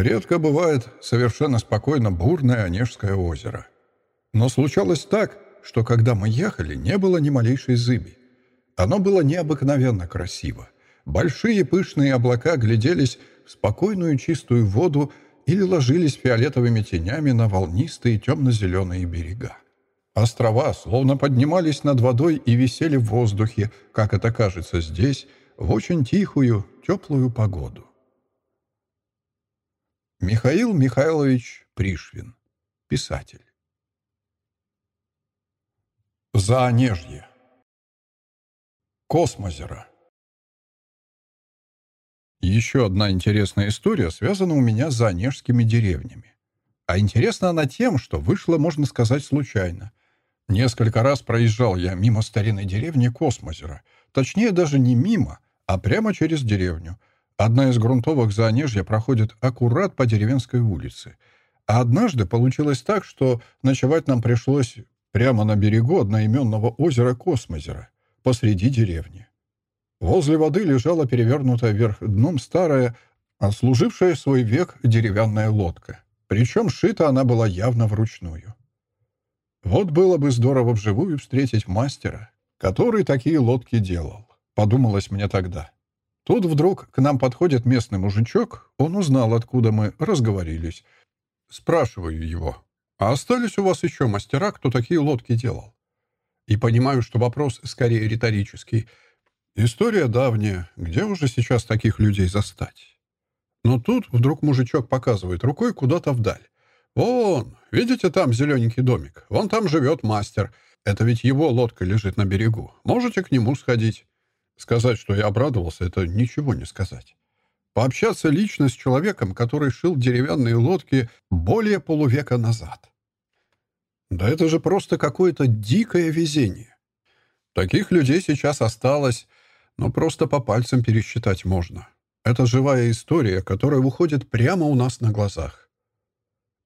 Редко бывает совершенно спокойно бурное Онежское озеро. Но случалось так, что когда мы ехали, не было ни малейшей зыби. Оно было необыкновенно красиво. Большие пышные облака гляделись в спокойную чистую воду или ложились фиолетовыми тенями на волнистые темно-зеленые берега. Острова словно поднимались над водой и висели в воздухе, как это кажется здесь, в очень тихую, теплую погоду. Михаил Михайлович Пришвин. Писатель. Заонежье. Космозеро. Еще одна интересная история связана у меня с заонежскими деревнями. А интересна она тем, что вышла, можно сказать, случайно. Несколько раз проезжал я мимо старинной деревни Космозера. Точнее, даже не мимо, а прямо через деревню. Одна из грунтовок Заонежья проходит аккурат по деревенской улице. А однажды получилось так, что ночевать нам пришлось прямо на берегу одноименного озера Космозера, посреди деревни. Возле воды лежала перевернутая вверх дном старая, отслужившая свой век деревянная лодка. Причем шита она была явно вручную. Вот было бы здорово вживую встретить мастера, который такие лодки делал, подумалось мне тогда. Тут вдруг к нам подходит местный мужичок, он узнал, откуда мы разговорились. Спрашиваю его, а остались у вас еще мастера, кто такие лодки делал? И понимаю, что вопрос скорее риторический — История давняя. Где уже сейчас таких людей застать? Но тут вдруг мужичок показывает рукой куда-то вдаль. «Вон, видите там зелененький домик? Вон там живет мастер. Это ведь его лодка лежит на берегу. Можете к нему сходить». Сказать, что я обрадовался, это ничего не сказать. Пообщаться лично с человеком, который шил деревянные лодки более полувека назад. Да это же просто какое-то дикое везение. Таких людей сейчас осталось но просто по пальцам пересчитать можно. Это живая история, которая выходит прямо у нас на глазах.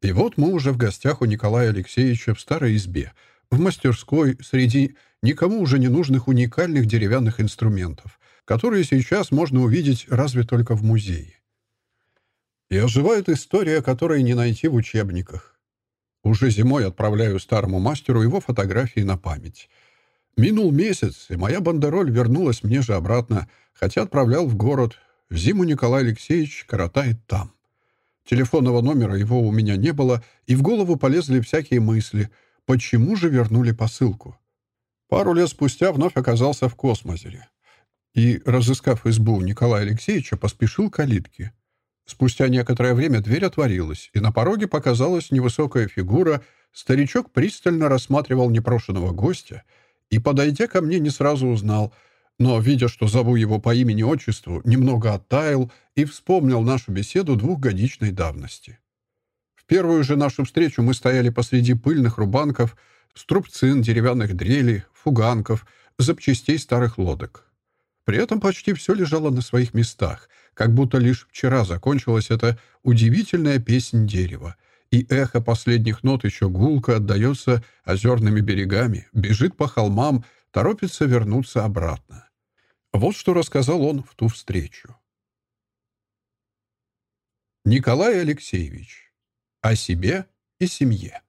И вот мы уже в гостях у Николая Алексеевича в старой избе, в мастерской среди никому уже не нужных уникальных деревянных инструментов, которые сейчас можно увидеть разве только в музее. И оживает история, которой не найти в учебниках. Уже зимой отправляю старому мастеру его фотографии на память — Минул месяц, и моя бандероль вернулась мне же обратно, хотя отправлял в город. В зиму Николай Алексеевич коротает там. Телефонного номера его у меня не было, и в голову полезли всякие мысли. Почему же вернули посылку? Пару лет спустя вновь оказался в космозере. И, разыскав избу Николая Алексеевича, поспешил к калитке. Спустя некоторое время дверь отворилась, и на пороге показалась невысокая фигура. Старичок пристально рассматривал непрошенного гостя — и, подойдя ко мне, не сразу узнал, но, видя, что зову его по имени-отчеству, немного оттаял и вспомнил нашу беседу двухгодичной давности. Первую же нашу встречу мы стояли посреди пыльных рубанков, струбцин, деревянных дрелей, фуганков, запчастей старых лодок. При этом почти все лежало на своих местах, как будто лишь вчера закончилась эта удивительная песнь дерева, и эхо последних нот еще гулко отдается озерными берегами, бежит по холмам, торопится вернуться обратно. Вот что рассказал он в ту встречу. Николай Алексеевич. О себе и семье.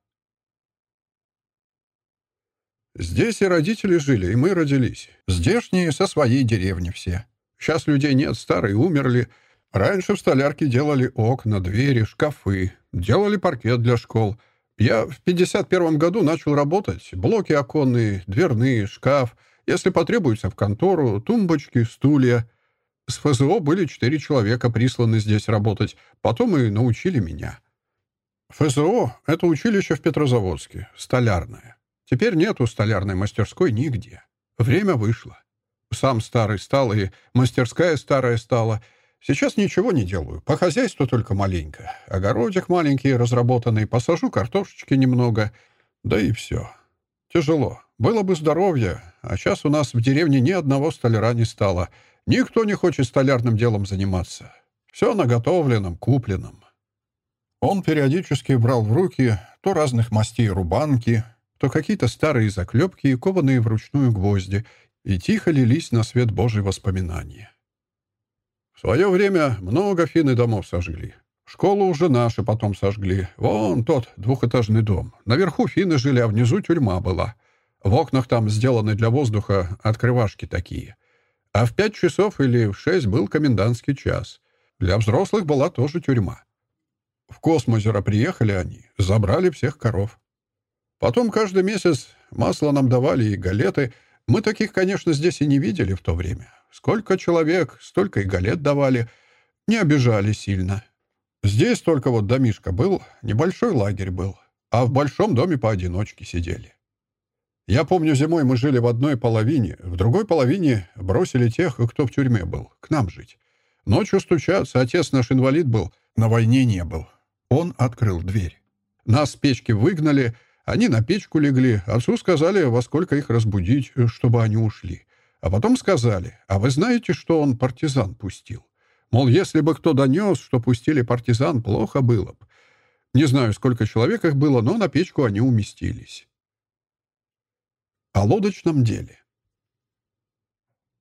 Здесь и родители жили, и мы родились. Здешние со своей деревни все. Сейчас людей нет, старые умерли. Раньше в столярке делали окна, двери, шкафы, Делали паркет для школ. Я в 51 году начал работать. Блоки оконные, дверные, шкаф. Если потребуется в контору, тумбочки, стулья. С ФЗО были четыре человека присланы здесь работать. Потом и научили меня. ФЗО — это училище в Петрозаводске, столярное. Теперь нету столярной мастерской нигде. Время вышло. Сам старый стал, и мастерская старая стала — Сейчас ничего не делаю. По хозяйству только маленько. Огородик маленький, разработанный. Посажу картошечки немного. Да и все. Тяжело. Было бы здоровье. А сейчас у нас в деревне ни одного столяра не стало. Никто не хочет столярным делом заниматься. Все наготовленном, купленном. Он периодически брал в руки то разных мастей рубанки, то какие-то старые заклепки и кованые вручную гвозди, и тихо лились на свет Божий воспоминания. В свое время много финны домов сожгли. Школу уже наши потом сожгли. Вон тот двухэтажный дом. Наверху финны жили, а внизу тюрьма была. В окнах там сделаны для воздуха открывашки такие. А в пять часов или в шесть был комендантский час. Для взрослых была тоже тюрьма. В Космозеро приехали они, забрали всех коров. Потом каждый месяц масло нам давали и галеты. Мы таких, конечно, здесь и не видели в то время. Сколько человек, столько и галет давали. Не обижали сильно. Здесь только вот домишка был, небольшой лагерь был, а в большом доме поодиночке сидели. Я помню, зимой мы жили в одной половине, в другой половине бросили тех, кто в тюрьме был, к нам жить. Ночью стучаться, отец наш инвалид был, на войне не был. Он открыл дверь. Нас с печки выгнали, они на печку легли. Отцу сказали, во сколько их разбудить, чтобы они ушли. А потом сказали, а вы знаете, что он партизан пустил? Мол, если бы кто донес, что пустили партизан, плохо было бы. Не знаю, сколько человек их было, но на печку они уместились. О лодочном деле.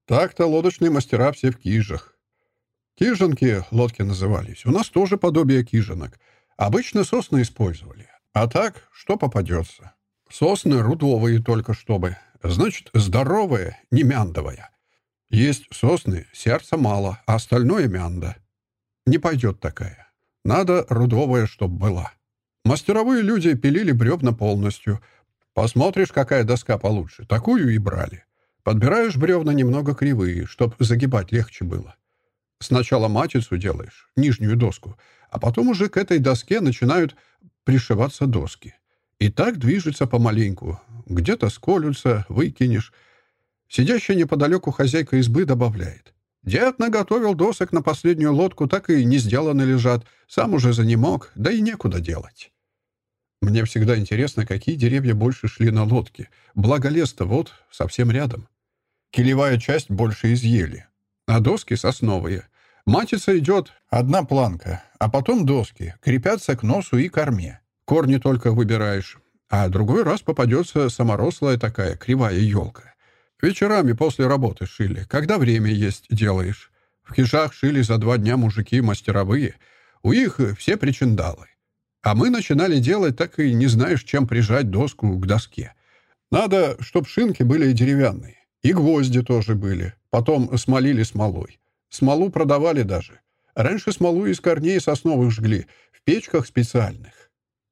Так-то лодочные мастера все в кижах. Кижанки лодки назывались. У нас тоже подобие кижанок. Обычно сосны использовали. А так, что попадется. Сосны рудовые только чтобы. Значит, здоровые, не мяндовая. Есть сосны, сердца мало, а остальное мянда. Не пойдет такая. Надо рудовая, чтоб была. Мастеровые люди пилили бревна полностью. Посмотришь, какая доска получше. Такую и брали. Подбираешь бревна немного кривые, чтоб загибать легче было. Сначала матицу делаешь, нижнюю доску, а потом уже к этой доске начинают пришиваться доски. И так движется помаленьку. Где-то сколются, выкинешь. Сидящая неподалеку хозяйка избы добавляет. Дед наготовил досок на последнюю лодку, так и не сделаны лежат. Сам уже за ним мог, да и некуда делать. Мне всегда интересно, какие деревья больше шли на лодке. Благо лес-то вот совсем рядом. Килевая часть больше из ели, а доски сосновые. Матица идет одна планка, а потом доски, крепятся к носу и корме. Корни только выбираешь. А другой раз попадется саморослая такая кривая елка. Вечерами после работы шили, когда время есть, делаешь. В хижах шили за два дня мужики мастеровые. У их все причиндалы. А мы начинали делать, так и не знаешь, чем прижать доску к доске. Надо, чтоб шинки были деревянные. И гвозди тоже были. Потом смолили смолой. Смолу продавали даже. Раньше смолу из корней сосновых жгли, в печках специальных.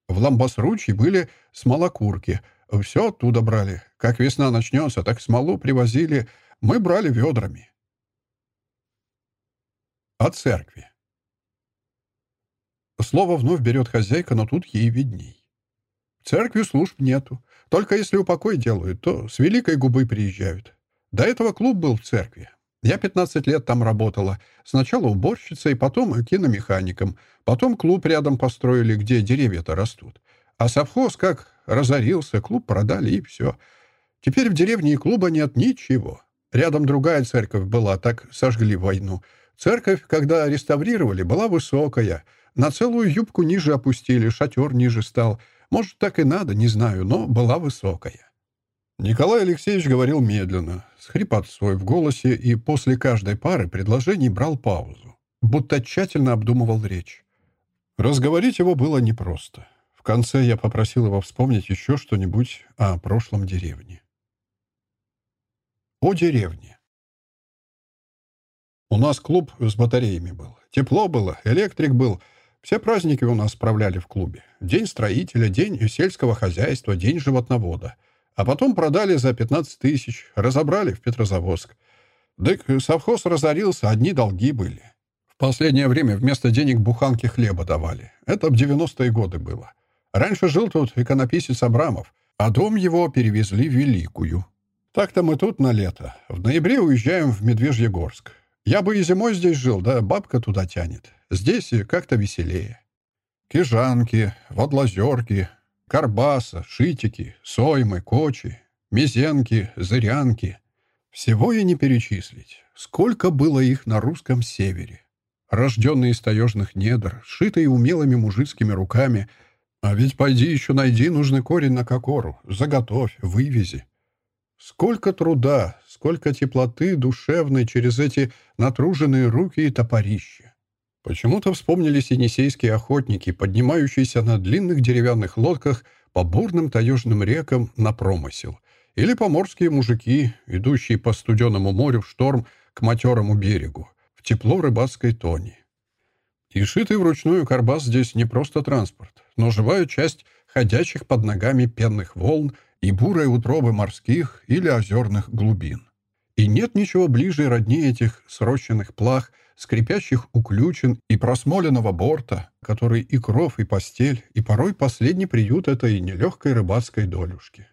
В ламбасручье были смолокурки — все оттуда брали. Как весна начнется, так смолу привозили. Мы брали ведрами. О церкви. Слово вновь берет хозяйка, но тут ей видней. В церкви служб нету. Только если упокой делают, то с великой губы приезжают. До этого клуб был в церкви. Я 15 лет там работала. Сначала уборщицей, потом киномехаником. Потом клуб рядом построили, где деревья-то растут. А совхоз как разорился, клуб продали и все. Теперь в деревне и клуба нет ничего. Рядом другая церковь была, так сожгли войну. Церковь, когда реставрировали, была высокая. На целую юбку ниже опустили, шатер ниже стал. Может, так и надо, не знаю, но была высокая. Николай Алексеевич говорил медленно, с хрипотцой в голосе, и после каждой пары предложений брал паузу, будто тщательно обдумывал речь. Разговорить его было непросто. В конце я попросил его вспомнить еще что-нибудь о прошлом деревне. О деревне. У нас клуб с батареями был. Тепло было, электрик был. Все праздники у нас справляли в клубе. День строителя, день сельского хозяйства, день животновода. А потом продали за 15 тысяч, разобрали в Петрозаводск. Дык совхоз разорился, одни долги были. В последнее время вместо денег буханки хлеба давали. Это в 90-е годы было. Раньше жил тут иконописец Абрамов, а дом его перевезли в Великую. Так-то мы тут на лето. В ноябре уезжаем в Медвежьегорск. Я бы и зимой здесь жил, да бабка туда тянет. Здесь как-то веселее. Кижанки, водлозерки, карбаса, шитики, соймы, кочи, мизенки, зырянки. Всего и не перечислить. Сколько было их на русском севере. Рожденные из таежных недр, шитые умелыми мужицкими руками — а ведь пойди еще найди нужный корень на кокору, заготовь, вывези. Сколько труда, сколько теплоты душевной через эти натруженные руки и топорища. Почему-то вспомнились енисейские охотники, поднимающиеся на длинных деревянных лодках по бурным таежным рекам на промысел, или поморские мужики, идущие по студеному морю в шторм к матерому берегу, в тепло рыбацкой тони. И шитый вручную карбас здесь не просто транспорт, но живая часть ходячих под ногами пенных волн и бурой утробы морских или озерных глубин. И нет ничего ближе и роднее этих срощенных плах, скрипящих уключен и просмоленного борта, который и кров, и постель, и порой последний приют этой нелегкой рыбацкой долюшки.